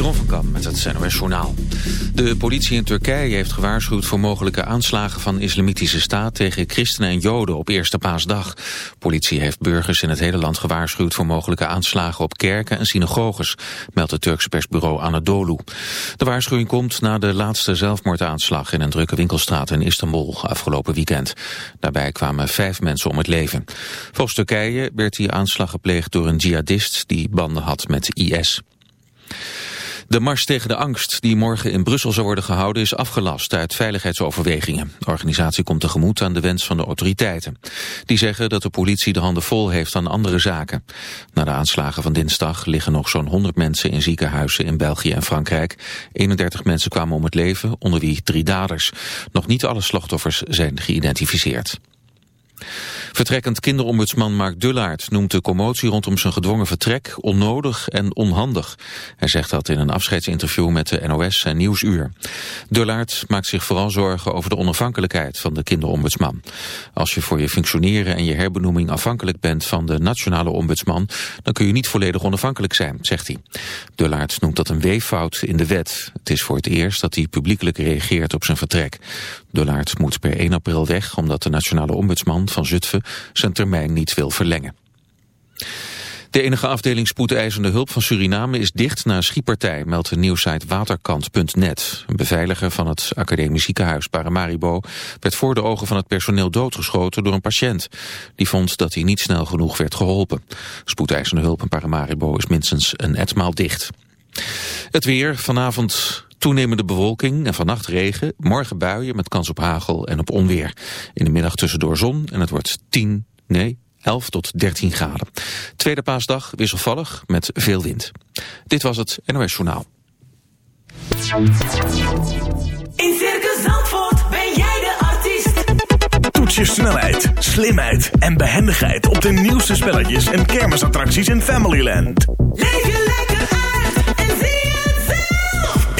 Jeroen van met het NOS Journaal. De politie in Turkije heeft gewaarschuwd voor mogelijke aanslagen van islamitische staat tegen christenen en joden op eerste paasdag. Politie heeft burgers in het hele land gewaarschuwd voor mogelijke aanslagen op kerken en synagoges, meldt het Turkse persbureau Anadolu. De waarschuwing komt na de laatste zelfmoordaanslag in een drukke winkelstraat in Istanbul afgelopen weekend. Daarbij kwamen vijf mensen om het leven. Volgens Turkije werd die aanslag gepleegd door een jihadist die banden had met IS. De mars tegen de angst die morgen in Brussel zou worden gehouden is afgelast uit veiligheidsoverwegingen. De organisatie komt tegemoet aan de wens van de autoriteiten. Die zeggen dat de politie de handen vol heeft aan andere zaken. Na de aanslagen van dinsdag liggen nog zo'n 100 mensen in ziekenhuizen in België en Frankrijk. 31 mensen kwamen om het leven, onder wie drie daders. Nog niet alle slachtoffers zijn geïdentificeerd. Vertrekkend kinderombudsman Mark Dullaert noemt de commotie rondom zijn gedwongen vertrek onnodig en onhandig. Hij zegt dat in een afscheidsinterview met de NOS en Nieuwsuur. Dullaert maakt zich vooral zorgen over de onafhankelijkheid van de kinderombudsman. Als je voor je functioneren en je herbenoeming afhankelijk bent van de nationale ombudsman, dan kun je niet volledig onafhankelijk zijn, zegt hij. Dullaert noemt dat een weeffout in de wet. Het is voor het eerst dat hij publiekelijk reageert op zijn vertrek. Dullaert moet per 1 april weg omdat de nationale ombudsman van Zutphen zijn termijn niet wil verlengen. De enige afdeling spoedeisende hulp van Suriname is dicht na een schietpartij, meldt de nieuwsite waterkant.net. Een beveiliger van het academisch ziekenhuis Paramaribo werd voor de ogen van het personeel doodgeschoten door een patiënt. Die vond dat hij niet snel genoeg werd geholpen. Spoedeisende hulp in Paramaribo is minstens een etmaal dicht. Het weer, vanavond toenemende bewolking en vannacht regen. Morgen buien met kans op hagel en op onweer. In de middag tussendoor zon en het wordt 10, nee, 11 tot 13 graden. Tweede paasdag wisselvallig met veel wind. Dit was het NOS Journaal. In Circus Zandvoort ben jij de artiest. Toets je snelheid, slimheid en behendigheid op de nieuwste spelletjes en kermisattracties in Familyland. Leef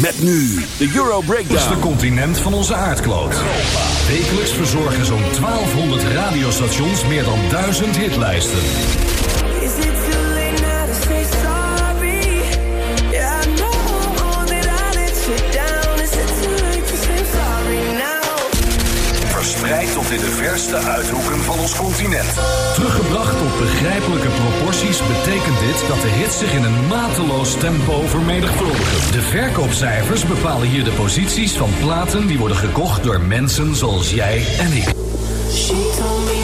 Met nu de Euro Het Breakdown. continent van onze aardkloot. Wekelijks verzorgen zo'n 1200 radiostations meer dan 1000 hitlijsten. Verste uithoeken van ons continent. Teruggebracht tot begrijpelijke proporties betekent dit dat de hits zich in een mateloos tempo vermenigvuldigen. De verkoopcijfers bepalen hier de posities van platen die worden gekocht door mensen zoals jij en ik. She told me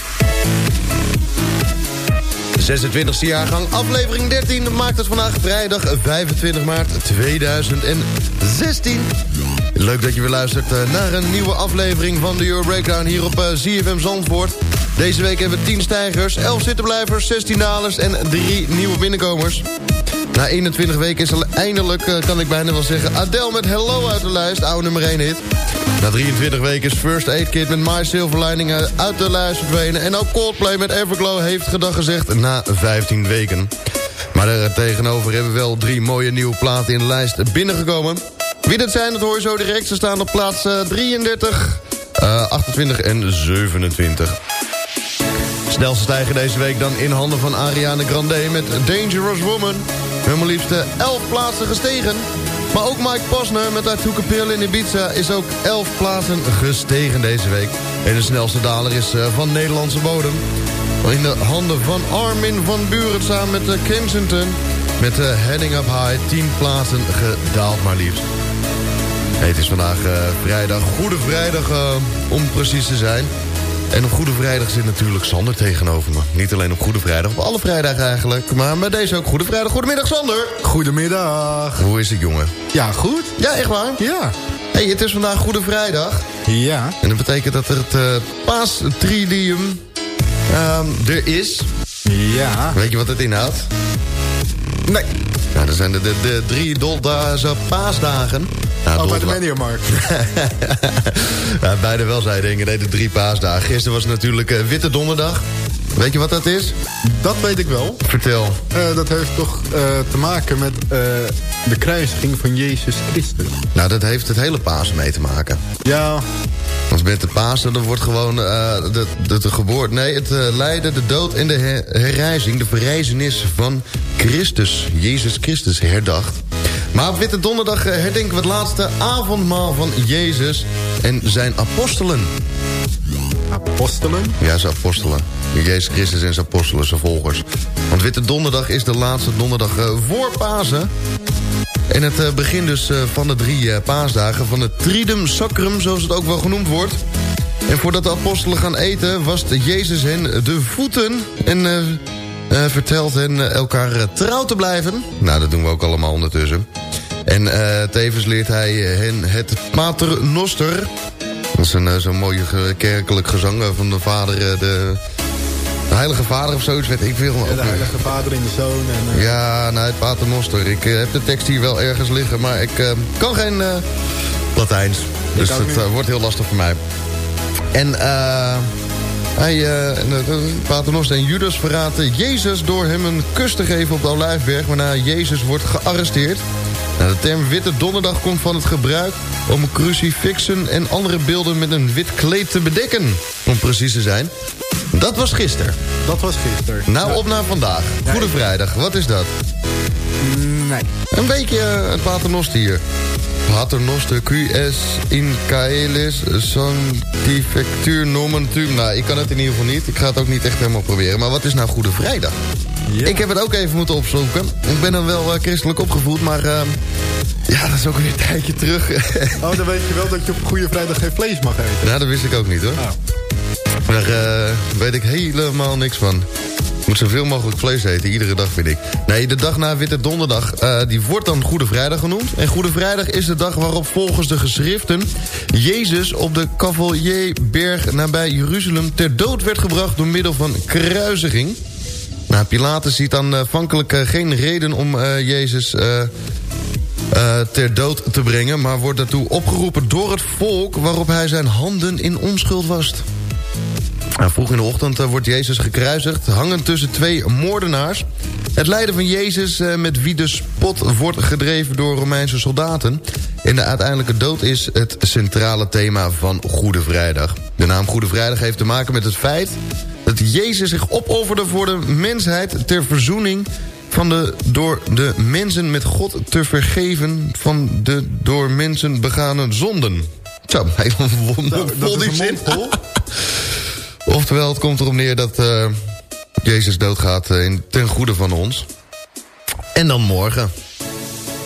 26e jaargang, aflevering 13, maakt het vandaag vrijdag 25 maart 2016. Leuk dat je weer luistert eh, naar een nieuwe aflevering van de Euro Breakdown hier op eh, ZFM Zandvoort. Deze week hebben we 10 stijgers, 11 zittenblijvers, 16 dalers en 3 nieuwe binnenkomers. Na 21 weken is er eindelijk, eh, kan ik bijna wel zeggen, Adele met Hello uit de lijst, oude nummer 1 hit. Na 23 weken is First Aid Kit met My Silver Lining uit de lijst verdwenen. En ook Coldplay met Everglow heeft gedag gezegd na 15 weken. Maar er tegenover hebben we wel drie mooie nieuwe platen in de lijst binnengekomen. Wie dat zijn, dat hoor je zo direct. Ze staan op plaats eh, 33, eh, 28 en 27. Snelste stijger deze week dan in handen van Ariana Grande met Dangerous Woman. We maar liefst 11 plaatsen gestegen. Maar ook Mike Posner met a Pill in Ibiza is ook 11 plaatsen gestegen deze week. En de snelste daler is eh, van Nederlandse bodem. In de handen van Armin van Buren samen met eh, Kensington. Met de Heading Up High 10 plaatsen gedaald maar liefst. Het is vandaag eh, vrijdag, Goede Vrijdag eh, om precies te zijn. En op Goede Vrijdag zit natuurlijk Sander tegenover me. Niet alleen op Goede Vrijdag, op alle vrijdagen eigenlijk. Maar met deze ook Goede Vrijdag. Goedemiddag Sander. Goedemiddag. Hoe is het jongen? Ja, goed. Ja, echt waar? Ja. Hey, het is vandaag Goede Vrijdag. Ja. En dat betekent dat er het uh, paastridium ehm, er is. Ja. Weet je wat het inhoudt? Nee. Nou, dat zijn de, de, de drie doldaze paasdagen. Nou, oh, bij de Mediamarkt. ja, beide wel, je denken. Nee, de drie paasdagen. Gisteren was natuurlijk eh, Witte Donderdag. Weet je wat dat is? Dat weet ik wel. Vertel. Eh, dat heeft toch eh, te maken met de kruisiging van Jezus Christus. Nou, dat heeft het hele Pasen mee te maken. Ja, Want met de Pasen, dan wordt gewoon de, de, de geboorte... Nee, het lijden, de dood en de her- herrijzing... de verrijzenis van Christus, Jezus Christus, herdacht. Maar op Witte Donderdag eh, herdenken we het laatste avondmaal van Jezus... en zijn apostelen. apostelen. Ja, zijn apostelen. Jezus Christus en zijn apostelen, zijn volgers. Want Witte Donderdag is de laatste donderdag eh, voor Pasen. En het eh, begin dus van de drie paasdagen... van het Tridum Sacrum, zoals het ook wel genoemd wordt. En voordat de apostelen gaan eten... wast Jezus hen de voeten... en vertelt hen eh, elkaar eh, trouw te blijven. Nou, dat doen we ook allemaal ondertussen. En eh, tevens leert hij hen het Pater Noster... Dat is een eh, zo'n mooie kerkelijk gezang eh, van de vader... eh, de, de heilige vader of zoiets, weet ik veel. De heilige vader en de zoon. En, eh, Ja, nou, het Pater Noster. Ik eh, heb de tekst hier wel ergens liggen, maar ik eh, kan geen eh, Latijns. Dus dat eh, wordt heel lastig voor mij. En eh hij, eh, en, eh, Pater Noster en Judas verraten Jezus door hem een kus te geven op de Olijfberg... waarna Jezus wordt gearresteerd. Nou, de term Witte Donderdag komt van het gebruik om crucifixen en andere beelden met een wit kleed te bedekken. Om precies te zijn. Dat was gisteren. Dat was gisteren. Nou, op naar vandaag. Goede Vrijdag, wat is dat? Nee. Een beetje eh, het paternoster hier. Paternoster QS in Caelis Sanctifectuur Nomentum. Nou, ik kan het in ieder geval niet. Ik ga het ook niet echt helemaal proberen. Maar wat is nou Goede Vrijdag? Ja. Ik heb het ook even moeten opzoeken. Ik ben dan wel eh, christelijk opgevoed, maar... eh, ja, dat is ook weer een tijdje terug. Oh, dan weet je wel dat je op Goede Vrijdag geen vlees mag eten. nou, dat wist ik ook niet, hoor. Oh. Daar eh, weet ik helemaal niks van. Ik moet zoveel mogelijk vlees eten, iedere dag vind ik. Nee, de dag na Witte Donderdag, eh, die wordt dan Goede Vrijdag genoemd. En Goede Vrijdag is de dag waarop volgens de geschriften... Jezus op de Cavalierberg nabij Jeruzalem ter dood werd gebracht... door middel van kruisiging. Nou, Pilatus ziet aanvankelijk eh, geen reden om eh, Jezus... eh, eh, ter dood te brengen... maar wordt daartoe opgeroepen door het volk... waarop hij zijn handen in onschuld wast. Nou, vroeg in de ochtend eh, wordt Jezus gekruisigd... hangend tussen twee moordenaars. Het lijden van Jezus eh, met wie de spot wordt gedreven door Romeinse soldaten. En de uiteindelijke dood is het centrale thema van Goede Vrijdag. De naam Goede Vrijdag heeft te maken met het feit... dat Jezus zich opofferde voor de mensheid ter verzoening van de door de mensen met God te vergeven... van de door mensen begane zonden. Zo, heel wonder, dat is een zin. Oftewel, het komt erop neer dat eh, Jezus doodgaat eh, in, ten goede van ons. En dan morgen.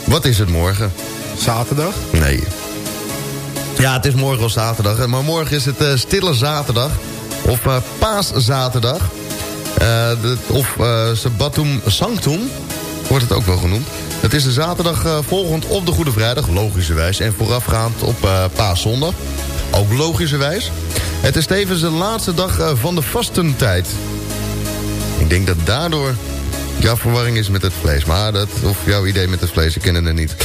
Wat is het morgen? Zaterdag. Nee. Ja, het is morgen al zaterdag. Maar morgen is het eh, Stille Zaterdag. Of eh, Paaszaterdag. De- of Sabbatum Sanctum. Wordt het ook wel genoemd. Het is de zaterdag volgend op de Goede Vrijdag, logischerwijs. En voorafgaand op Paaszondag. Ook logischerwijs. Het is tevens de laatste dag eh, van de vastentijd. Ik denk dat daardoor jouw verwarring is met het vlees. Maar dat, of jouw idee met het vlees, ik ken het niet.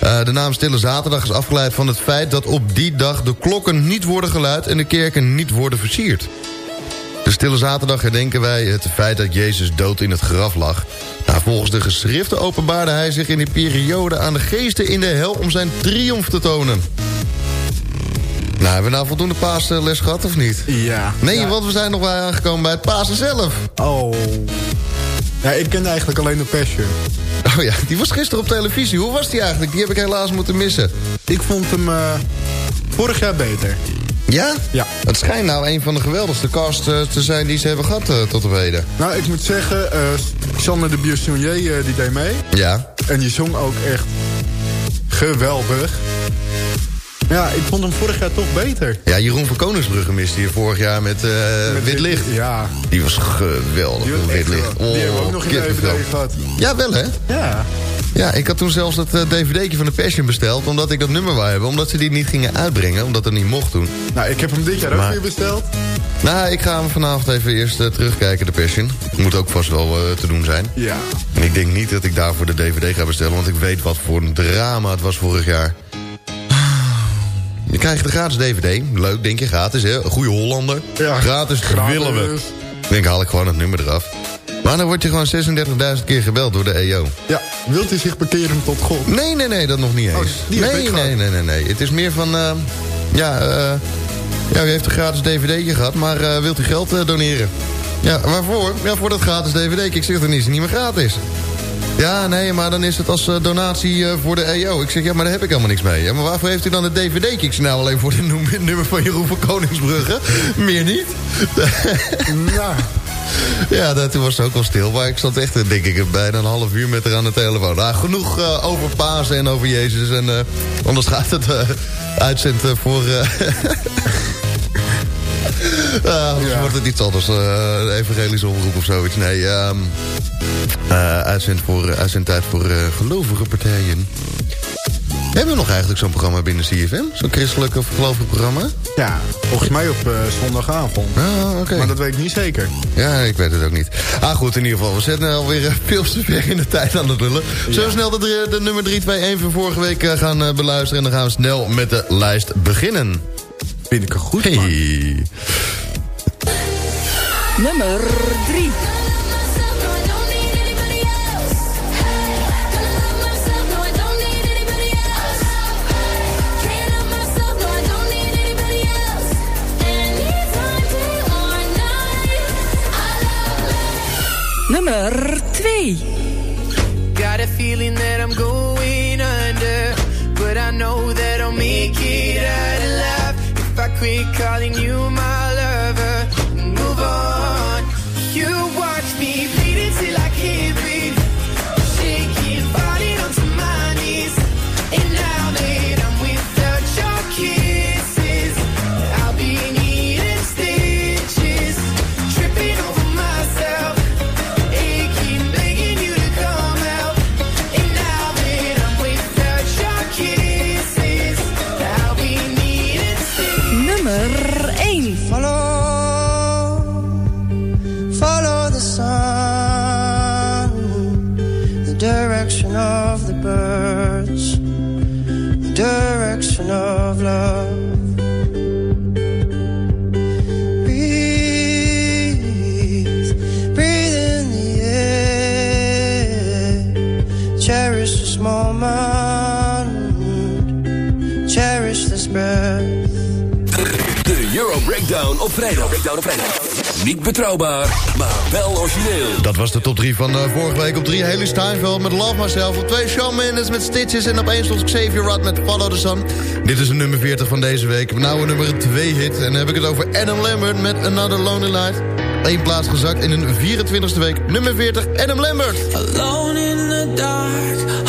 Eh, de naam Stille Zaterdag is afgeleid van het feit... dat op die dag de klokken niet worden geluid... en de kerken niet worden versierd. De Stille Zaterdag herdenken wij het feit dat Jezus dood in het graf lag. Nou, volgens de geschriften openbaarde hij zich in die periode aan de geesten in de hel... om zijn triomf te tonen. Nou, hebben we nou voldoende paasles gehad of niet? Ja. Nee, Ja. want we zijn nog wel aangekomen bij het Pasen zelf. Oh. Ja, ik kende eigenlijk alleen de Passion. Oh ja, die was gisteren op televisie. Hoe was die eigenlijk? Die heb ik helaas moeten missen. Ik vond hem eh, vorig jaar beter. Ja? Ja. Het schijnt nou een van de geweldigste casts eh, te zijn die ze hebben gehad eh, tot op heden. Nou, ik moet zeggen, Sander de Biosonier eh, die deed mee. Ja. En die zong ook echt geweldig. Ja, ik vond hem vorig jaar toch beter. Ja, Jeroen van Koningsbrugge miste hier vorig jaar met, Met Wit Licht. Ja. Die was geweldig, Die was Wit Licht. die hebben we ook nog in de. DVD gehad. Ja, wel hè? Ja. Ja, ik had toen zelfs dat eh, dvd'tje van de Passion besteld... omdat ik dat nummer wou hebben. Omdat ze die niet gingen uitbrengen, omdat het niet mocht toen. Nou, ik heb hem dit jaar ook weer besteld. Nou, ik ga hem vanavond even eerst eh, terugkijken, de Passion. Moet ook vast wel te doen zijn. Ja. En ik denk niet dat ik daarvoor de DVD ga bestellen... want ik weet wat voor een drama het was vorig jaar. Je krijgt de gratis DVD. Leuk, denk je, gratis, hè? Een goede Hollander. Ja, gratis, gratis. willen we. Ik denk, haal ik gewoon het nummer eraf. Maar dan word je gewoon 36.000 keer gebeld door de EO. Ja, wilt u zich bekeren tot God? Nee, nee, nee, dat nog niet eens. Oh, die heb nee, nee, nee, nee, nee. Het is meer van... eh, ja, eh, ja, u heeft een gratis dvd'tje gehad, maar eh, wilt u geld eh, doneren? Ja, waarvoor? Ja, voor dat gratis dvd. Ik zeg, dan is het niet meer gratis. Ja, nee, maar dan is het als eh, donatie eh, voor de EO. Ik zeg, ja, maar daar heb ik helemaal niks mee. Ja, maar waarvoor heeft u dan het? Ik zeg, nou alleen voor het nummer, van Jeroen van Koningsbrugge. Meer niet. Nou, Ja, dat, toen was het ook wel stil. Maar ik zat echt, eh, denk ik, bijna een half uur met haar aan de telefoon. Nou, genoeg over Pasen en over Jezus. En anders gaat het eh uitzend voor... Ja. wordt het iets anders. eh evangelische omroep of zoiets. Nee, ehm eh, uitzend voor, uitzendtijd voor gelovige partijen. Hebben we nog eigenlijk zo'n programma binnen CFM? Zo'n christelijk of gelovig programma? ja, volgens mij op eh, zondagavond. Ah, oké. Maar dat weet ik niet zeker. Ja, ik weet het ook niet. Ah goed, in ieder geval, we zitten alweer veel te ver in de tijd aan het lullen. We snel de, de nummer 321 van vorige week gaan beluisteren... en dan gaan we snel met de lijst beginnen. Vind ik een goed man. Nummer 3. Nummer 2. Got a feeling that I'm going under, but I know that I'll make it out quit calling you my lover move on. Breakdown op vrijdag. Breakdown op vrijdag. Niet betrouwbaar, maar wel origineel. Dat was de top 3 van uh, vorige week. Op 3 Haley Steinfeld met Love Myself. Op 2 Shawn Mendes met Stitches. En op 1 stond Xavier Rudd met Follow the Sun. Dit is de nummer 40 van deze week. Nou een nummer 2 hit. En dan heb ik het over Adam Lambert met Another Lonely Night. Eén plaats gezakt in een 24e week. Nummer 40, Adam Lambert. Alone in the dark,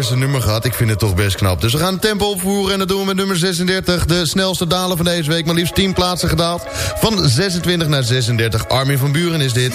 eerste nummer gehad. Ik vind het toch best knap. Dus we gaan tempo opvoeren en dat doen we met nummer 36. De snelste dalen van deze week. Maar liefst 10 plaatsen gedaald. Van 26 naar 36. Armin van Buren is dit.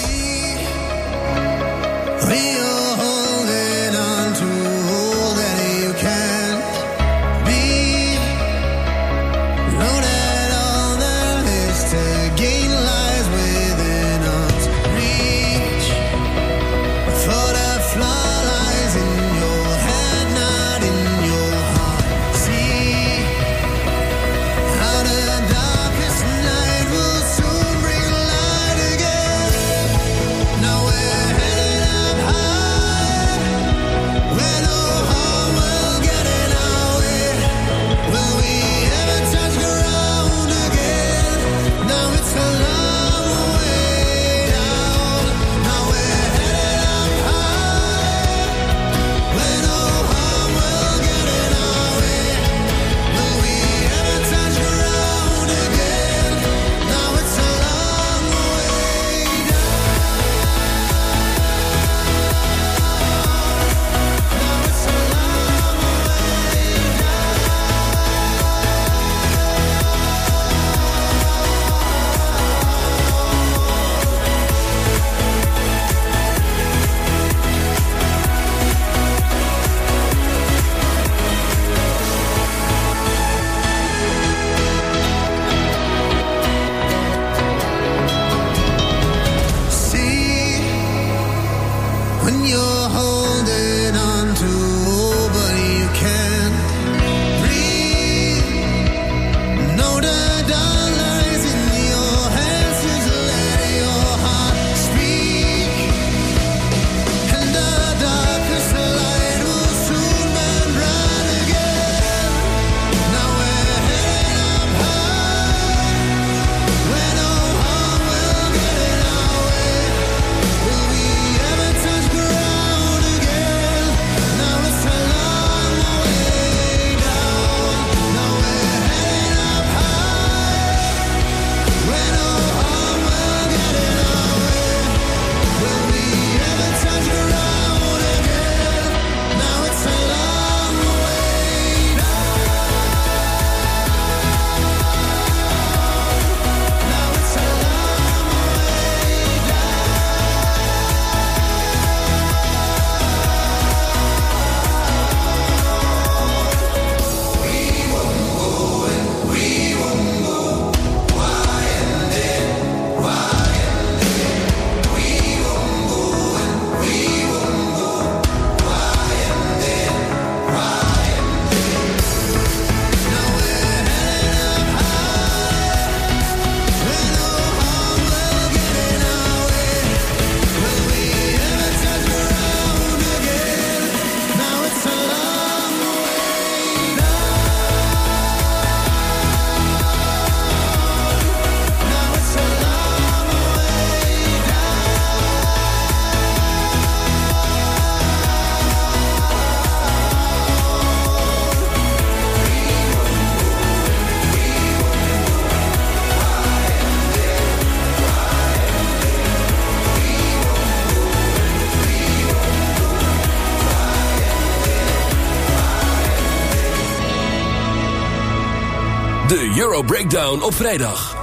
Breakdown op vrijdag.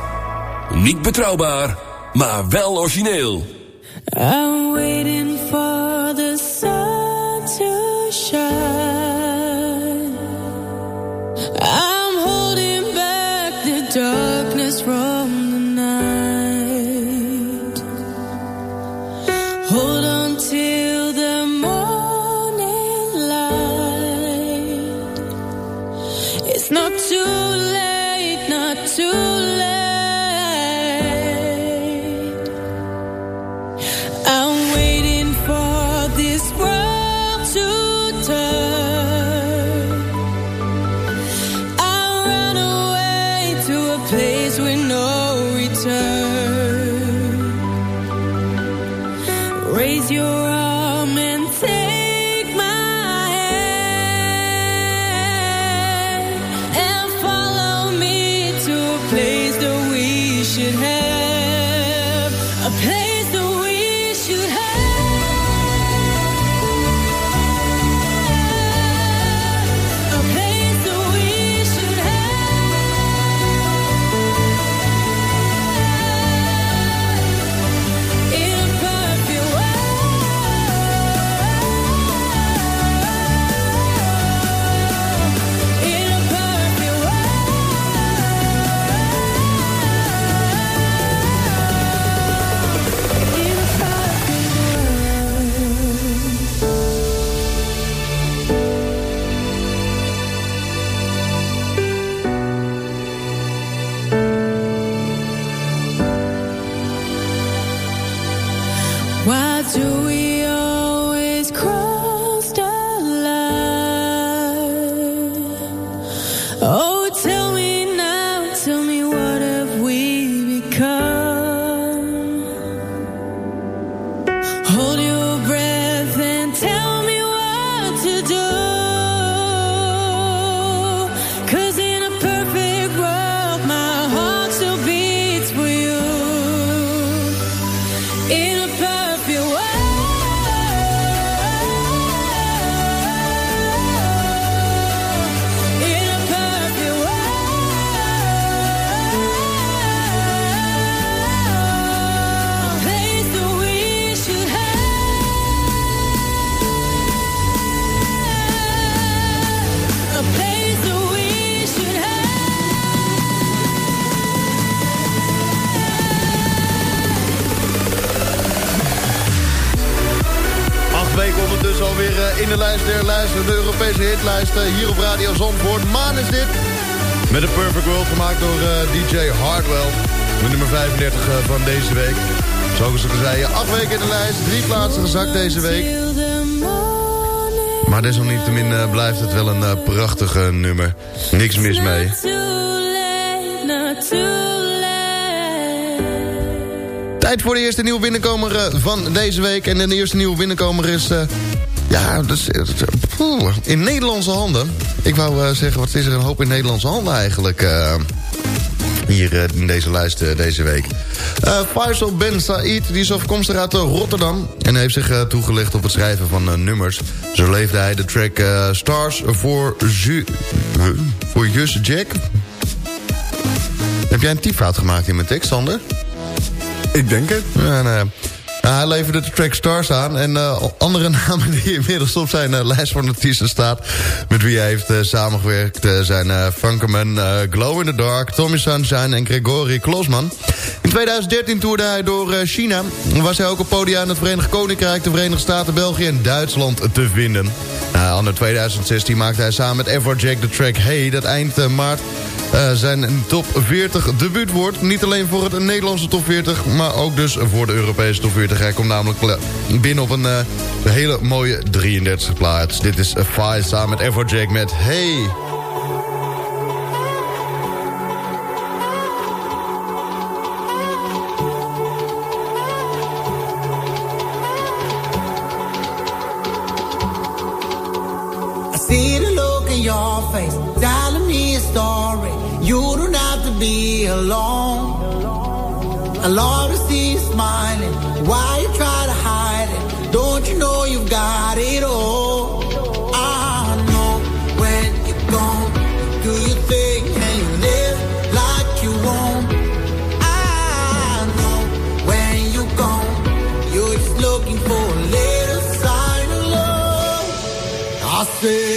Niet betrouwbaar, maar wel origineel. Hitlijsten hier op Radio Zandvoort. Maan is dit. Met een Perfect World gemaakt door eh, DJ Hardwell. De nummer 35 eh, van deze week. Zoals ik al zei, acht weken in de lijst. Drie plaatsen gezakt deze week. Maar desalniettemin eh, blijft het wel een eh, prachtige nummer. Niks mis mee. Tijd voor de eerste nieuwe binnenkomer eh, van deze week. En de eerste nieuwe binnenkomer is... eh, ja, dat is, eh, poeh, in Nederlandse handen. Ik wou eh, zeggen, wat is er een hoop in Nederlandse handen eigenlijk... eh, hier eh, in deze lijst deze week. Eh Faisal Ben Said, die is afkomstig uit Rotterdam... en heeft zich eh, toegelegd op het schrijven van nummers. Zo leefde hij de track Stars voor, Ju voor Jus Jack. Heb jij een typfout gemaakt in mijn tekst, Sander? Ik denk het. Ja, hij leverde de track Stars aan. En eh, andere namen die inmiddels op zijn eh, lijst van artiesten staat... met wie hij heeft eh, samengewerkt zijn Funkerman, Glow in the Dark... Tommy Sunshine en Gregory Klosman. In 2013 toerde hij door eh, China. Was hij ook op podia in het Verenigd Koninkrijk... de Verenigde Staten, België en Duitsland te vinden. Nou, anno 2016 maakte hij samen met Everjack de track Hey... dat eind eh, maart eh, zijn top 40 debuut wordt. Niet alleen voor het Nederlandse top 40, maar ook dus voor de Europese top 40. Hij komt namelijk binnen op een hele mooie 33 plaats. Dit is Five samen met Everjack met Hey... face, telling me a story. You don't have to be alone. I love to see you smiling. Why you try to hide it? Don't you know you've got it all? I know when you're gone. Do you think and live like you own? I know when you're gone. You're just looking for a little sign of love. I say.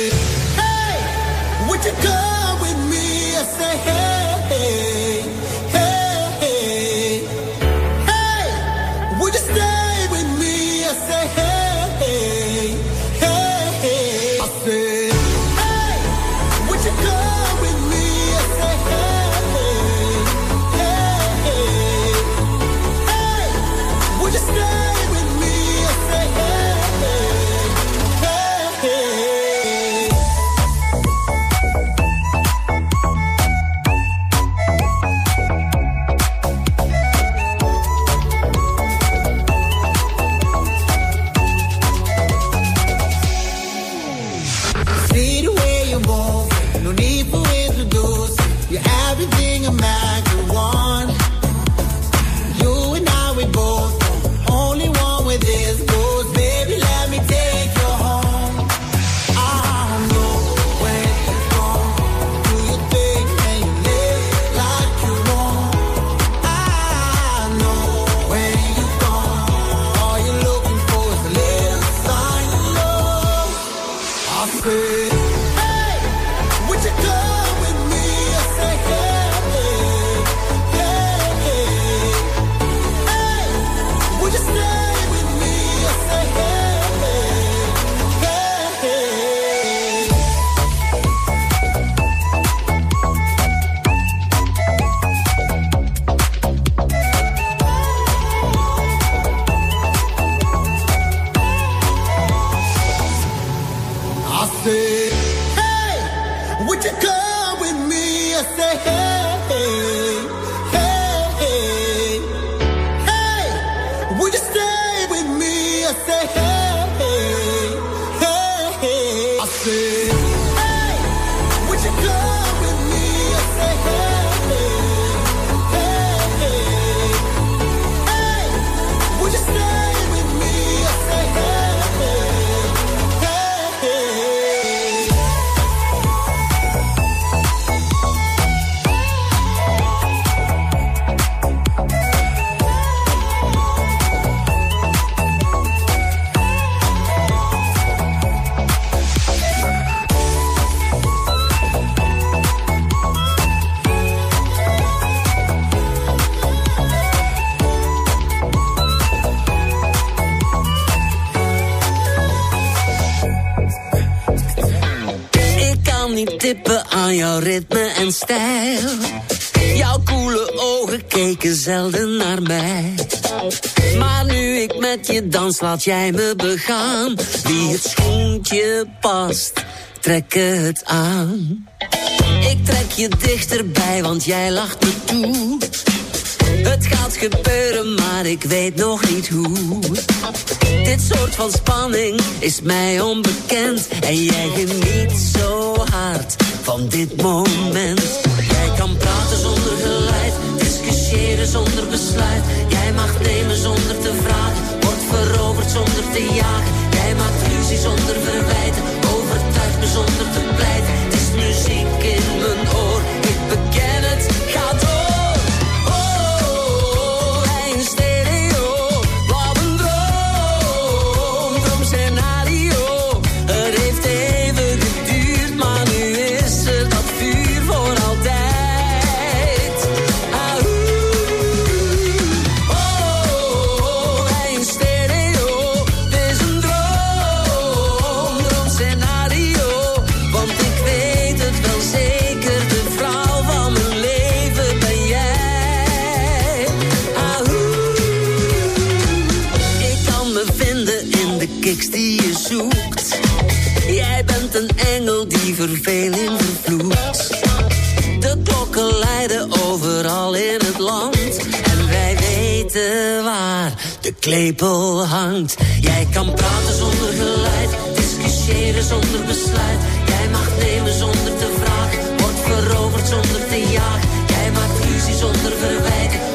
jouw ritme en stijl. Jouw koele ogen keken zelden naar mij. Maar nu ik met je dans, laat jij me begaan. Wie het schoentje past, trek het aan. Ik trek je dichterbij, want jij lacht me toe. Het gaat gebeuren, maar ik weet nog niet hoe. Dit soort van spanning is mij onbekend. En jij geniet zo hard van dit moment. Jij kan praten zonder geleid, discussiëren zonder besluit. Jij mag nemen zonder te vragen, wordt veroverd zonder te jagen. Jij maakt ruzie zonder verwijten, overtuigt me zonder te verveling in De klokken lijden overal in het land. En wij weten waar de klepel hangt. Jij kan praten zonder geluid, discussiëren zonder besluit. Jij mag nemen zonder te vragen, wordt veroverd zonder te jagen. Jij maakt ruzie zonder verwijten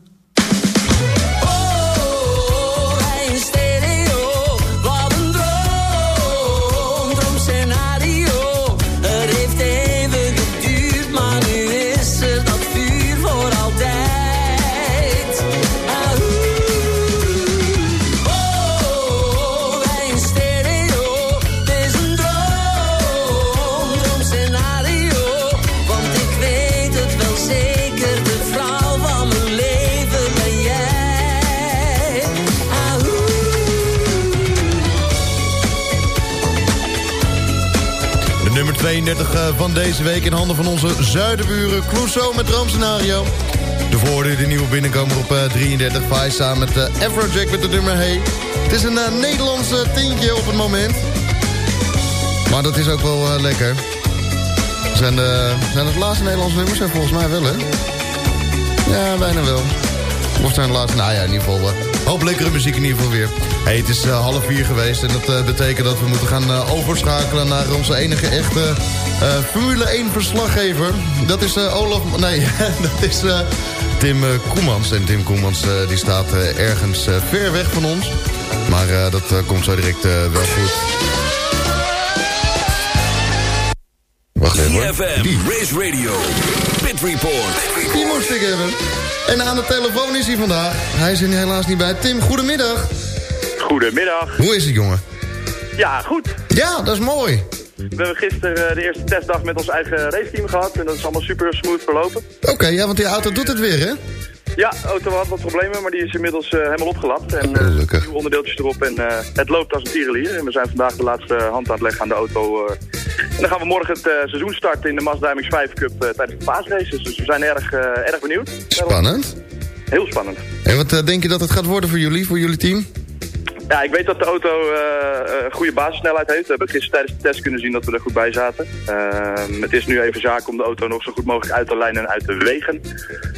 32 eh, van deze week in handen van onze zuidenburen. Clouseau met Droomscenario. De voordeur de nieuwe binnenkomer op eh, 33. Vice samen met uh, Afrojack met de nummer Hey. Het is een Nederlands uh, tintje op het moment. Maar dat is ook wel lekker. Zijn, de, zijn het laatste Nederlandse nummers? Ja, volgens mij wel, hè? Ja, bijna wel. Of zijn het laatste? Nou ja, in ieder geval... Hoop lekkere muziek in ieder geval weer. Hey, het is uh, half vier geweest en dat uh, betekent dat we moeten gaan uh, overschakelen naar onze enige echte Formule 1 verslaggever. Dat is Olaf... Nee, dat is Tim Koemans. En Tim Koemans die staat ergens ver weg van ons. Maar dat komt zo direct wel goed. Wacht even hoor. CFM, Race Radio, Pit Report. Die moest ik hebben. En aan de telefoon is hij vandaag. Hij is er helaas niet bij. Tim, goedemiddag. Goedemiddag. Hoe is het, jongen? Ja, goed. Ja, dat is mooi. We hebben gisteren de eerste testdag met ons eigen raceteam gehad. En dat is allemaal super smooth verlopen. Oké, okay, ja, want die auto doet het weer, hè? Ja, de auto had wat problemen, maar die is inmiddels uh, helemaal opgelapt. En uh, nieuwe onderdeeltjes erop en uh, het loopt als een tierenlier. En we zijn vandaag de laatste hand aan het leggen aan de auto. en dan gaan we morgen het seizoen starten in de Mazda MX-5 Cup tijdens de paasraces. Dus we zijn erg, erg benieuwd. Spannend. Heel spannend. En wat denk je dat het gaat worden voor jullie, voor jullie team? Ja, ik weet dat de auto een goede basissnelheid heeft. We hebben gisteren tijdens de test kunnen zien dat we er goed bij zaten. Uh, het is nu even zaak om de auto nog zo goed mogelijk uit te lijnen en uit te wegen.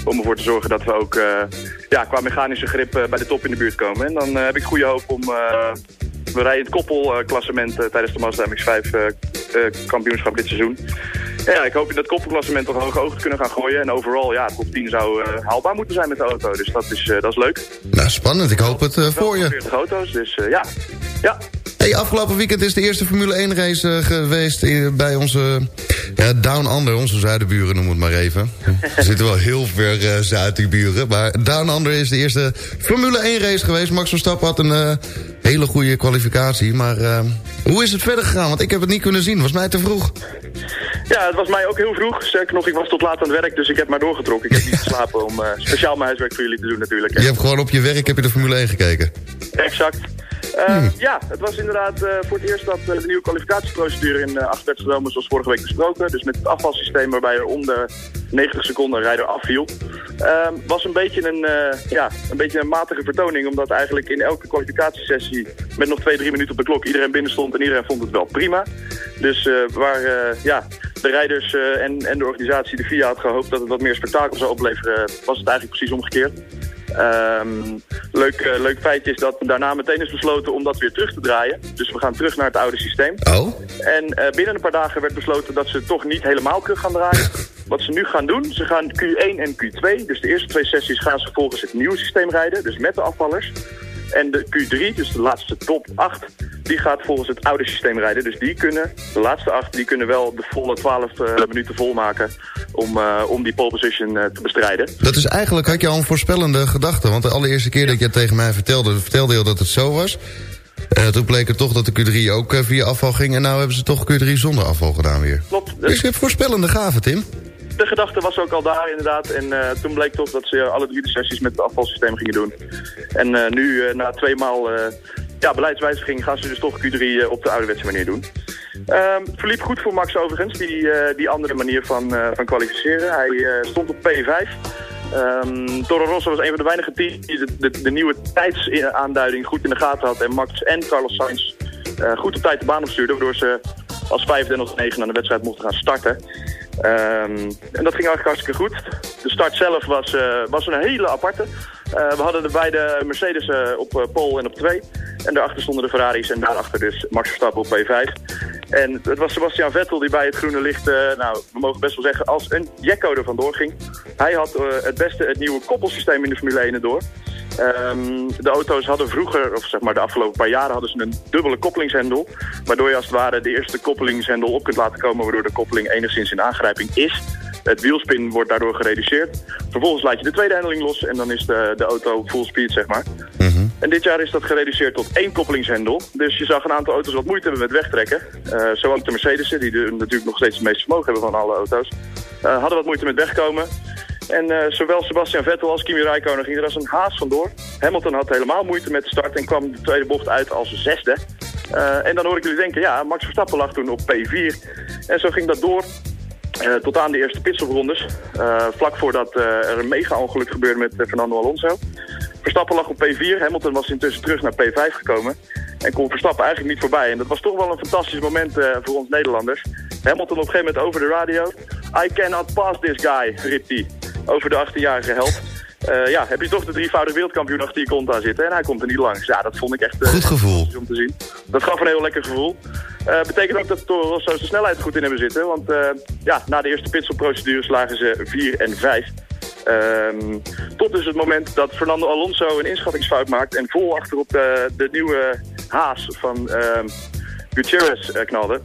Om ervoor te zorgen dat we ook uh, ja, qua mechanische grip bij de top in de buurt komen. En dan heb ik goede hoop om... we rijden het koppelklassement tijdens de Mazda MX-5 kampioenschap dit seizoen. Ja, ik hoop in dat koppelklassement toch hoge ogen kunnen gaan gooien. En overal, ja, top 10 zou uh, haalbaar moeten zijn met de auto. Dus dat is, uh, dat is leuk. Nou, spannend. Ik hoop het uh, voor je. 40 auto's, dus ja. ja. Hey, afgelopen weekend is de eerste Formule 1 race geweest in, bij onze ja, Down Under. Onze zuidenburen, noem het maar even. We zitten wel heel ver zuid, die buren. Maar Down Under is de eerste Formule 1 race geweest. Max Verstappen had een hele goede kwalificatie. Maar hoe is het verder gegaan? Want ik heb het niet kunnen zien. Was mij te vroeg. Ja, het was mij ook heel vroeg. Sterker nog, ik was tot laat aan het werk, dus ik heb maar doorgetrokken. Ik heb niet geslapen om uh, speciaal mijn huiswerk voor jullie te doen natuurlijk. Je hebt gewoon op je werk heb je de Formule 1 gekeken? Exact. Uh, hmm. Ja, het was inderdaad uh, voor het eerst dat uh, de nieuwe kwalificatieprocedure in uh, genomen zoals vorige week besproken. Dus met het afvalsysteem waarbij er om de 90 seconden een rijder afviel. Ehm, was een beetje een, ja, een beetje een matige vertoning, omdat eigenlijk in elke kwalificatiesessie met nog 2-3 minuten op de klok iedereen binnen stond en iedereen vond het wel prima. Dus waar ja, de rijders en, en de organisatie, de FIA, had gehoopt dat het wat meer spektakel zou opleveren, was het eigenlijk precies omgekeerd. Um, leuk, uh, leuk feitje is dat daarna meteen is besloten om dat weer terug te draaien. Dus we gaan terug naar het oude systeem. Oh. En uh, binnen een paar dagen werd besloten dat ze toch niet helemaal terug gaan draaien. Wat ze nu gaan doen, ze gaan Q1 en Q2, dus de eerste twee sessies gaan ze volgens het nieuwe systeem rijden. Dus met de afvallers. En de Q3, dus de laatste top 8, die gaat volgens het oude systeem rijden. Dus die kunnen, de laatste 8, die kunnen wel de volle 12 uh, minuten volmaken om, uh, om die pole position uh, te bestrijden. Dat is eigenlijk, had je al een voorspellende gedachte. Want de allereerste keer dat je het tegen mij vertelde, vertelde je dat het zo was. Uh, toen bleek het toch dat de Q3 ook via afval ging. En nou hebben ze toch Q3 zonder afval gedaan weer. Klopt. Dus je hebt voorspellende gaven, Tim. De gedachte was ook al daar inderdaad. En uh, toen bleek toch dat ze alle drie de sessies met het afvalsysteem gingen doen. En uh, nu, uh, na twee maal ja, beleidswijziging, gaan ze dus toch Q3 op de ouderwetse manier doen. Um, verliep goed voor Max overigens, die, die andere manier van, van kwalificeren. Hij stond op P5. Um, Toro Rosso was een van de weinige teams die de, de, de nieuwe tijdsaanduiding goed in de gaten had. En Max en Carlos Sainz goed op tijd de baan opstuurden, waardoor ze als vijfde en als negen aan de wedstrijd mochten gaan starten. Um, en dat ging eigenlijk hartstikke goed. De start zelf was, uh, was een hele aparte. Uh, we hadden de beide Mercedes uh, op pole en op 2. En daarachter stonden de Ferraris en daarachter dus Max Verstappen op P5. En het was Sebastian Vettel die bij het groene licht, eh, nou, we mogen best wel zeggen, als een jekko er vandoor ging. Hij had eh, het beste het nieuwe koppelsysteem in de Formule 1 erdoor. Ehm, de auto's hadden vroeger, of zeg maar de afgelopen paar jaren, hadden ze een dubbele koppelingshendel. Waardoor je als het ware de eerste koppelingshendel op kunt laten komen, waardoor de koppeling enigszins in aangrijping is. Het wielspin wordt daardoor gereduceerd. Vervolgens laat je de tweede hendeling los en dan is de, de auto full speed, zeg maar. En dit jaar is dat gereduceerd tot één koppelingshendel. Dus je zag een aantal auto's wat moeite hebben met wegtrekken. Eh, zo ook de Mercedes, die de, natuurlijk nog steeds het meeste vermogen hebben van alle auto's. eh, hadden wat moeite met wegkomen. En eh, zowel Sebastian Vettel als Kimi Räikkönen gingen er als een haas vandoor. Hamilton had helemaal moeite met de start en kwam de tweede bocht uit als zesde. Eh, en dan hoor ik jullie denken, ja, Max Verstappen lag toen op P4. En zo ging dat door eh, tot aan de eerste pitstoprondes. Vlak voordat er een mega-ongeluk gebeurde met Fernando Alonso. Verstappen lag op P4. Hamilton was intussen terug naar P5 gekomen. En kon Verstappen eigenlijk niet voorbij. En dat was toch wel een fantastisch moment voor ons Nederlanders. Hamilton op een gegeven moment over de radio. I cannot pass this guy, riep hij. Over de 18-jarige held. Eh, ja, heb je toch de drievoudige wereldkampioen achter je kont aan zitten. En hij komt er niet langs. Ja, dat vond ik echt... eh, Goed gevoel. om te zien. Dat gaf een heel lekker gevoel. Eh betekent ook dat de Toro Rosso zijn snelheid goed in hebben zitten. Want ja, na de eerste pitstopprocedures lagen ze 4 en 5. Ehm, tot dus het moment dat Fernando Alonso een inschattingsfout maakt... en vol achterop de, de nieuwe haas van ehm Gutierrez knalde.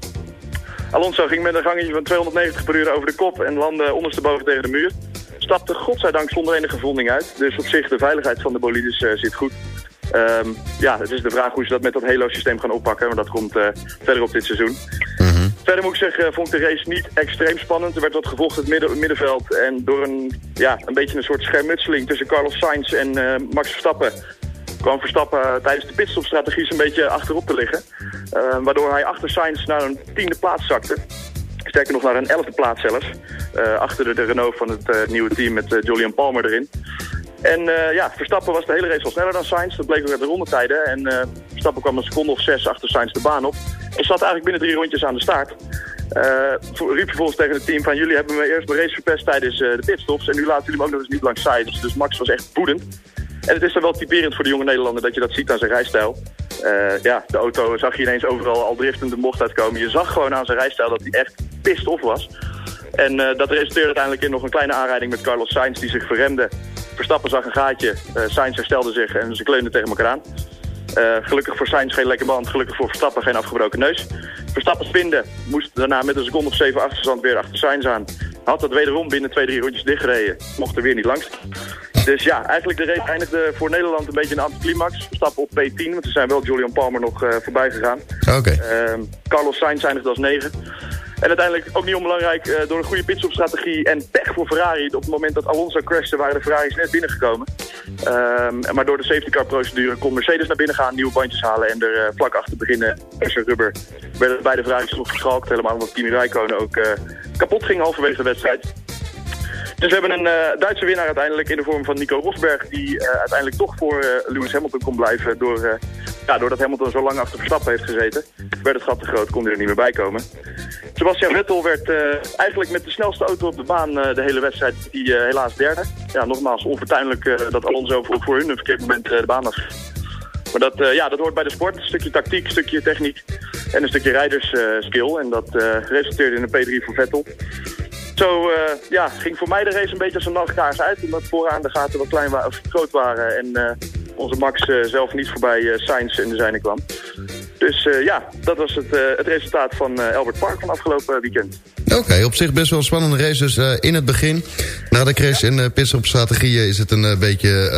Alonso ging met een gangetje van 290 per uur over de kop... en landde ondersteboven tegen de muur. Stapte godzijdank zonder enige verwonding uit. Dus op zich de veiligheid van de bolides eh, zit goed. Ehm, ja, het is de vraag hoe ze dat met dat Halo-systeem gaan oppakken. Maar dat komt eh, verder op dit seizoen. Verder moet ik zeggen, vond ik de race niet extreem spannend. Er werd wat gevochten in het midden, middenveld. En door een, ja, een beetje een soort schermutseling tussen Carlos Sainz en eh, Max Verstappen... kwam Verstappen eh, tijdens de pitstopstrategie een beetje achterop te liggen. Eh, waardoor hij achter Sainz naar een tiende plaats zakte. Sterker nog naar een elfde plaats zelfs. Eh, achter de, Renault van het eh, nieuwe team met eh, Julian Palmer erin. En ja, Verstappen was de hele race al sneller dan Sainz. Dat bleek ook uit de rondetijden. En eh, Verstappen kwam een seconde of zes achter Sainz de baan op. En zat eigenlijk binnen drie rondjes aan de vo- riep vervolgens tegen het team van... jullie hebben me eerst mijn race verpest tijdens de pitstops... en nu laten jullie me ook nog eens niet langs Sainz. Dus Max was echt woedend. En het is dan wel typerend voor de jonge Nederlander dat je dat ziet aan zijn rijstijl. Eh, ja, de auto zag je ineens overal al driftend de bocht uitkomen. Je zag gewoon aan zijn rijstijl dat hij echt pissed off was. En eh, dat resulteerde uiteindelijk in nog een kleine aanrijding met Carlos Sainz die zich verremde. Verstappen zag een gaatje, eh Sainz herstelde zich en ze kleunden tegen elkaar aan. Gelukkig voor Sainz geen lekker band, gelukkig voor Verstappen geen afgebroken neus. Verstappen spinde, moest daarna met een seconde of zeven achterstand weer achter Sainz aan. Had dat wederom binnen twee, drie rondjes dichtgereden, mocht er weer niet langs. Dus ja, eigenlijk de race eindigde voor Nederland een beetje een anticlimax. Verstappen op P10, want er zijn wel Julian Palmer nog eh, voorbij gegaan. Oké. Ehm, Carlos Sainz eindigde als negen. En uiteindelijk ook niet onbelangrijk, eh, door een goede pitstopstrategie en pech voor Ferrari. Op het moment dat Alonso crashte waren de Ferraris net binnengekomen. Ehm, maar door de safety car procedure kon Mercedes naar binnen gaan, nieuwe bandjes halen en er eh, vlak achter beginnen extra rubber. Werden beide Ferraris nog geschalkt, helemaal omdat Kimi Räikkönen ook kapot ging halverwege de wedstrijd. Dus we hebben een eh, Duitse winnaar uiteindelijk in de vorm van Nico Rosberg... die eh, uiteindelijk toch voor eh, Lewis Hamilton kon blijven... Door, ja, doordat Hamilton zo lang achter Verstappen heeft gezeten. Werd het gat te groot, kon hij er niet meer bij komen. Sebastian Vettel werd eigenlijk met de snelste auto op de baan de hele wedstrijd... die helaas derde. Ja, nogmaals, onvertuinlijk eh, dat Alonso voor, voor hun een verkeerd moment de baan af. Maar dat, ja, dat hoort bij de sport. Een stukje tactiek, een stukje techniek en een stukje rijdersskill. en dat resulteerde in een P3 voor Vettel. Zo eh, ja, ging voor mij de race een beetje als een nachtkaars uit. Omdat vooraan de gaten wat klein wa of groot waren. En eh, onze Max eh, zelf niet voorbij Sainz in de zijne kwam. Dus ja, dat was het, het resultaat van eh, Albert Park van afgelopen weekend. Oké, op zich best wel spannende race. Dus in het begin, na de crash en uh, pitstopstrategieën... is het een beetje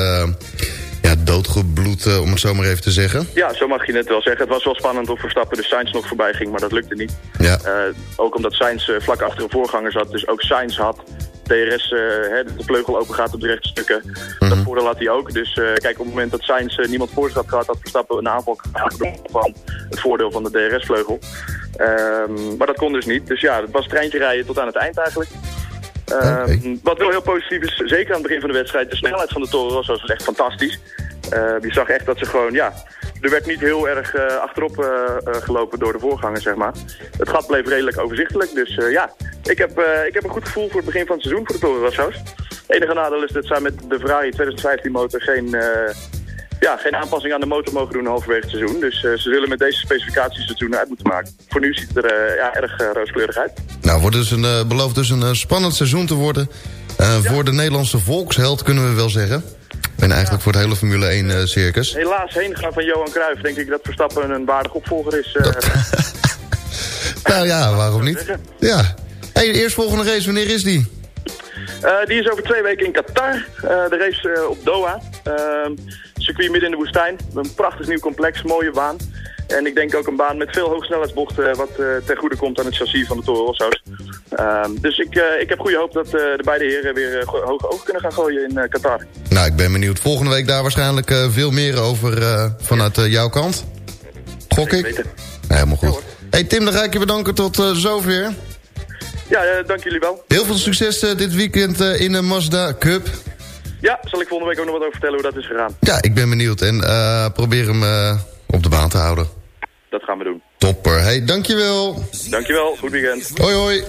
ja, doodgebloed, eh, om het zo maar even te zeggen. Ja, zo mag je het wel zeggen. Het was wel spannend of Verstappen de Sainz nog voorbij ging, maar dat lukte niet. Ja. Eh, ook omdat Sainz eh, vlak achter een voorganger zat. Dus ook Sainz had DRS, de vleugel open gaat op de rechte stukken. Dat voordeel had hij ook. Dus kijk, op het moment dat Sainz niemand voor zich had gehad, had Verstappen een aanval van het voordeel van de DRS-vleugel. Ehm, maar dat kon dus niet. Dus ja, het was treintje rijden tot aan het eind eigenlijk. Ehm, Wat wel heel positief is, zeker aan het begin van de wedstrijd, de snelheid van de Toro Rosso was echt fantastisch. Eh, je zag echt dat ze gewoon, ja, er werd niet heel erg eh, achterop eh, eh, gelopen door de voorganger, zeg maar. Het gat bleef redelijk overzichtelijk, dus ja, ik heb, ik heb een goed gevoel voor het begin van het seizoen voor de Toro Rosso's. Het enige nadeel is dat zij met de Ferrari 2015 motor geen, ja, geen aanpassing aan de motor mogen doen halverwege het seizoen. Dus eh, ze zullen met deze specificaties het seizoen uit moeten maken. Voor nu ziet het er eh, ja, erg eh, rooskleurig uit. Nou, wordt dus een, belooft dus een spannend seizoen te worden. Voor de Nederlandse volksheld kunnen we wel zeggen. En eigenlijk voor het hele Formule 1 eh, circus. Helaas heen gaan van Johan Cruijff denk ik dat Verstappen een waardig opvolger is. Nou ja, waarom niet? Ja. Hey, de eerstvolgende race, wanneer is die? Eh, die is over twee weken in Qatar. Eh, de race eh, op Doha. Ehm, circuit midden in de woestijn. Een prachtig nieuw complex, mooie baan. En ik denk ook een baan met veel hoogsnelheidsbochten... wat eh, ten goede komt aan het chassis van de Toro Rosso's. Ehm, dus ik, ik heb goede hoop dat de beide heren weer hoge ogen kunnen gaan gooien in Qatar. Nou, ik ben benieuwd. Volgende week daar waarschijnlijk veel meer over vanuit jouw kant. Gok ik? Nee, helemaal goed. Hey Tim, dan ga ik je bedanken tot zover. Ja, eh, dank jullie wel. Heel veel succes eh, dit weekend eh, in de Mazda Cup. Ja, zal ik volgende week ook nog wat over vertellen hoe dat is gegaan. Ja, ik ben benieuwd. En probeer hem op de baan te houden. Dat gaan we doen. Topper. Hey, dankjewel. Dankjewel, goed weekend. Hoi hoi.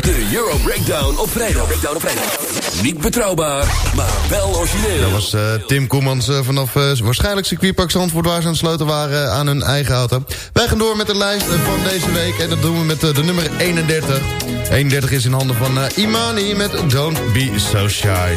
De Euro Breakdown op vrijdag. Breakdown op vrijdag. Niet betrouwbaar, maar wel origineel. Dat was eh, Tim Koemans eh, vanaf eh, waarschijnlijk circuitpark Zandvoort... waar ze aan het sloten waren aan hun eigen auto. Wij gaan door met de lijst van deze week. En dat doen we met de nummer 31. 31 is in handen van eh, Imani met Don't Be So Shy.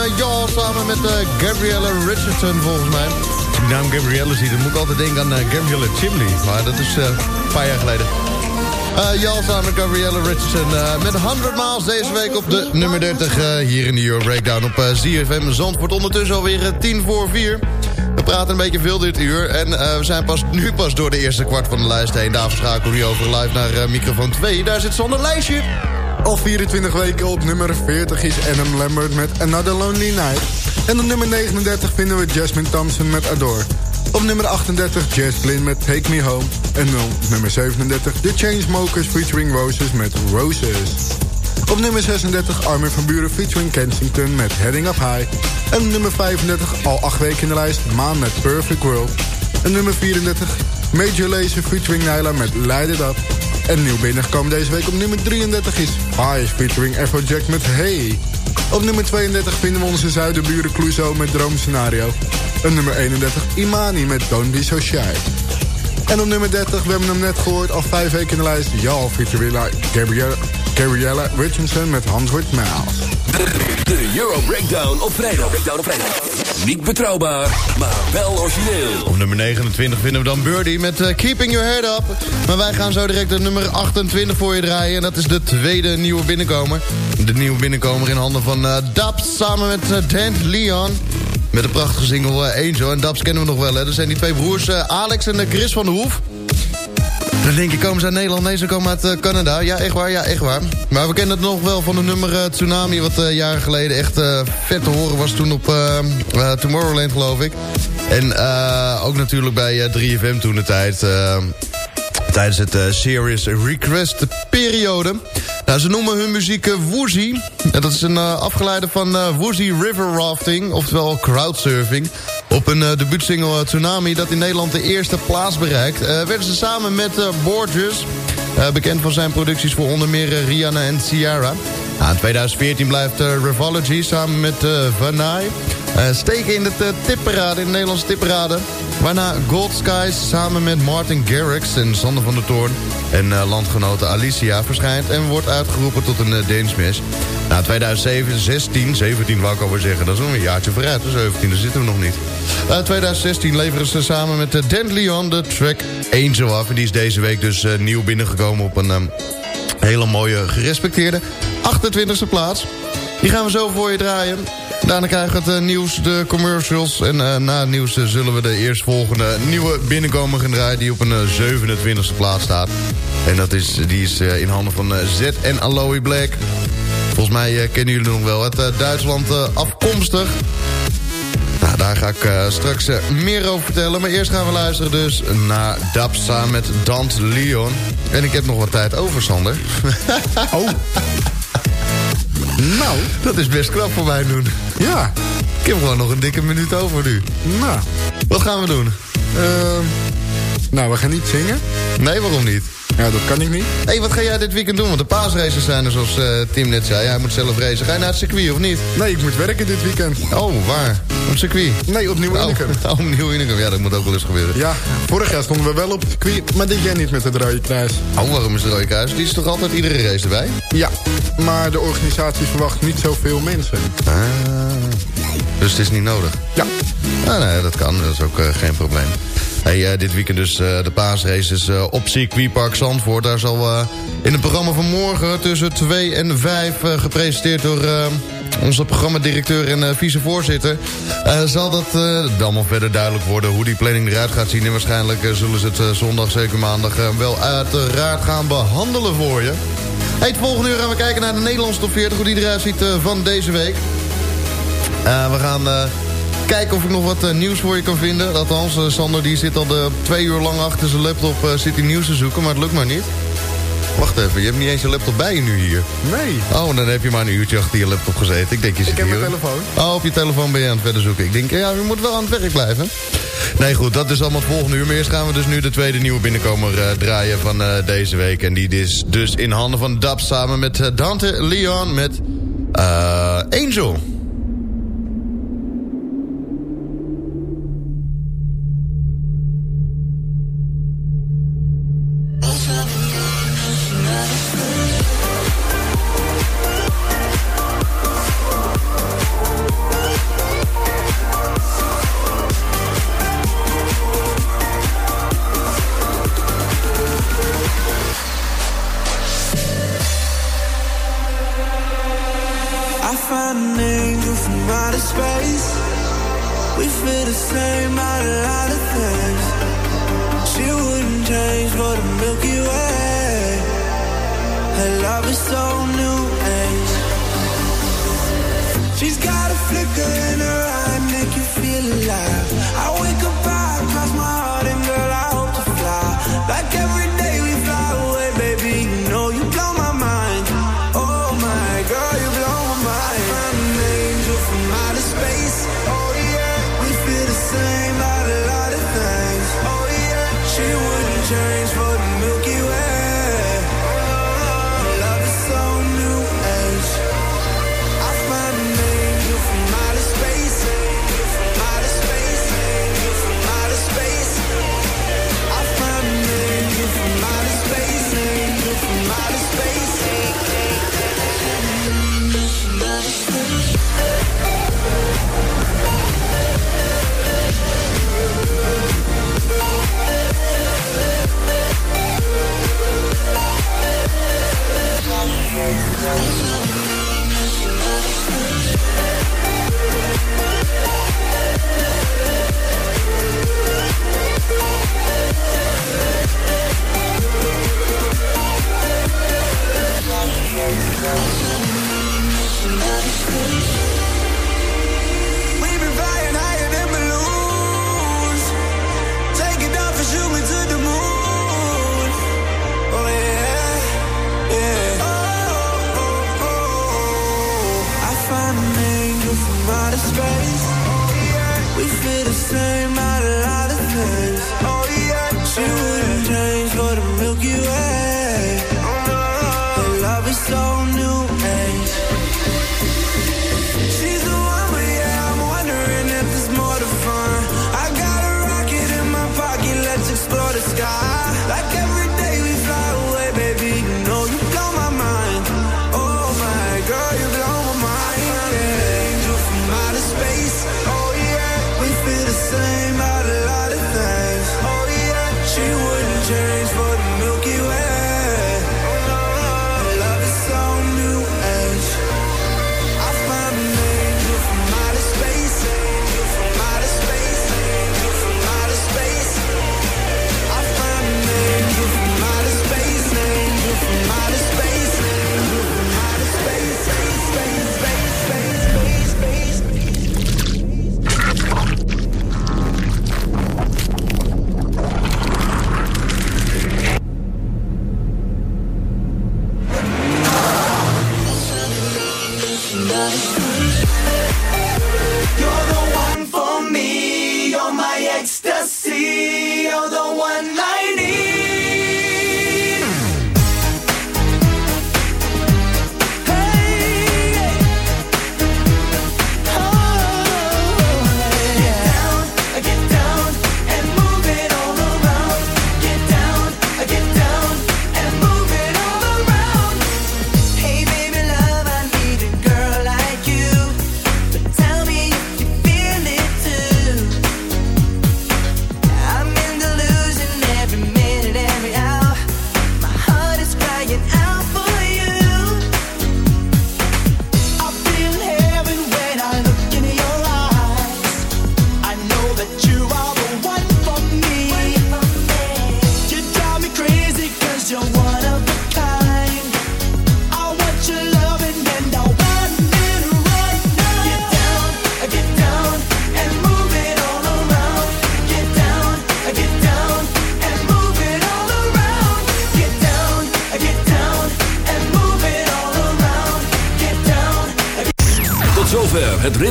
van eh Jal samen met eh Gabrielle Richardson volgens mij. Als ik de naam Gabrielle zie, dan moet ik altijd denken aan eh, Gabrielle Chimney. Maar dat is een paar jaar geleden. Eh Jal samen met Gabrielle Richardson met 100 miles deze week op de nummer 30 eh, hier in de Euro Breakdown op uh, ZFM Zandvoort. Ondertussen alweer eh, 10 voor 4. We praten een beetje veel dit uur en we zijn pas, nu pas door de eerste kwart van de lijst heen. Daarvoor schakelen we nu over live naar eh, microfoon 2. Daar zit zonder lijstje. Al 24 weken op nummer 40 is Adam Lambert met Another Lonely Night. En op nummer 39 vinden we Jasmine Thompson met Adore. Op nummer 38 Jess met Take Me Home. En op nummer 37 The Chainsmokers featuring Roses met Roses. Op nummer 36 Armin van Buren featuring Kensington met Heading Up High. En op nummer 35 al 8 weken in de lijst Maan met Perfect World. En nummer 34 Major Lazer featuring Nyla met Light It Up. En nieuw binnengekomen deze week op nummer 33 is Pies featuring Afrojack met Hey. Op nummer 32 vinden we onze zuiderburen Cluzo met Droomscenario. En nummer 31 Imani met Don't Be So Shy. En op nummer 30, we hebben hem net gehoord, al vijf weken in de lijst... Y'all featuring Gabriella, Richardson met Hansworth Miles. De Euro Breakdown op vrijdag. Breakdown op. Niet betrouwbaar, maar wel origineel. Op nummer 29 vinden we dan Birdie met eh, Keeping Your Head Up. Maar wij gaan zo direct de nummer 28 voor je draaien. En dat is de tweede nieuwe binnenkomer. De nieuwe binnenkomer in handen van eh Dabs samen met uh, Dant Leon. Met de prachtige single eh, Angel. En Dabs kennen we nog wel, hè. Dat zijn die twee broers eh, Alex en eh, Chris van der Hoef. Dan denk je, komen ze uit Nederland? Nee, ze komen uit eh, Canada. Ja, echt waar, ja, echt waar. Maar we kennen het nog wel van de nummer eh, Tsunami... wat eh, jaren geleden echt vet te horen was toen op Tomorrowland, geloof ik. En ook natuurlijk bij eh, 3FM toen de tijd... tijdens het Serious Request periode. Nou, ze noemen hun muziek Woozy. Dat is een afgeleide van Woozy River Rafting, oftewel crowdsurfing. Op een uh, debuutsingle uh, Tsunami dat in Nederland de eerste plaats bereikt... Uh, werden ze samen met uh, Borges, bekend van zijn producties voor onder meer Rihanna en Ciara... In 2014 blijft Revology samen met uh, Vanai steken in de in de Nederlandse tipparade. Waarna Gold Skies samen met Martin Garrix en Sander van der Toorn... en uh, landgenote Alicia verschijnt en wordt uitgeroepen tot een uh, dansmis. Nou, 2016, 17 wou ik alweer zeggen, dat is een jaartje vooruit. De 17, daar zitten we nog niet. Uh, 2016 leveren ze samen met uh, Dan Leon de track Angel af. En die is deze week dus nieuw binnengekomen op een um, hele mooie gerespecteerde 28e plaats. Die gaan we zo voor je draaien. Daarna krijgen we het uh, nieuws, de commercials. En uh, na het nieuws uh, zullen we de eerstvolgende nieuwe binnenkomer gaan draaien... die op een 27e plaats staat. En dat is, die is in handen van Z en Aloe Black. Volgens mij kennen jullie nog wel. Het Duitsland afkomstig. Nou, daar ga ik straks meer over vertellen. Maar eerst gaan we luisteren dus naar Dapsa met Dant Leon. En ik heb nog wat tijd over, Sander. oh. Nou. Dat is best knap voor mij doen. Ja. Ik heb gewoon nog een dikke minuut over nu. Nou. Wat gaan we doen? Ehm, nou, we gaan niet zingen. Nee, waarom niet? Ja, dat kan ik niet. Hé, hey, wat ga jij dit weekend doen? Want de paasraces zijn er zoals eh, Tim net zei. Hij moet zelf racen. Ga je naar het circuit of niet? Nee, ik moet werken dit weekend. Oh, waar? Op het circuit? Nee, op Nieuw Unicum. Oh, op Nieuw Unicum. Ja, dat moet ook wel eens gebeuren. Ja, vorig jaar stonden we wel op het circuit, maar dit jaar niet met het Rode Kruis. Oh, waarom is het Rode Kruis? Die is toch altijd iedere race erbij? Ja, maar de organisatie verwacht niet zoveel mensen. Ah, dus het is niet nodig? Ja. Ah, nee, dat kan. Dat is ook uh, geen probleem. Hey, uh, dit weekend dus uh, de paasraces uh, op circuitpark Zandvoort. Daar zal in het programma van morgen tussen 2 en 5... gepresenteerd door onze programmadirecteur en vicevoorzitter... zal dat allemaal verder duidelijk worden hoe die planning eruit gaat zien. En waarschijnlijk zullen ze het zondag, zeker maandag... wel uiteraard gaan behandelen voor je. Hey, volgende uur gaan we kijken naar de Nederlandse top 40... hoe die eruit ziet van deze week. we gaan kijken of ik nog wat uh, nieuws voor je kan vinden. Althans, uh, Sander die zit al de, twee uur lang achter zijn laptop uh, zit die nieuws te zoeken, maar het lukt maar niet. Wacht even, je hebt niet eens je laptop bij je nu hier. Nee. Oh, dan heb je maar een uurtje achter je laptop gezeten. Ik denk je zit Ik heb hier. mijn telefoon. Oh, op je telefoon ben je aan het verder zoeken. Ik denk, ja, je moet wel aan het werk blijven. Nee, goed, dat is allemaal het volgende uur. Maar eerst gaan we dus nu de tweede nieuwe binnenkomer uh, draaien van uh, deze week. En die is dus in handen van Dab samen met uh, Dante Leon met Angel.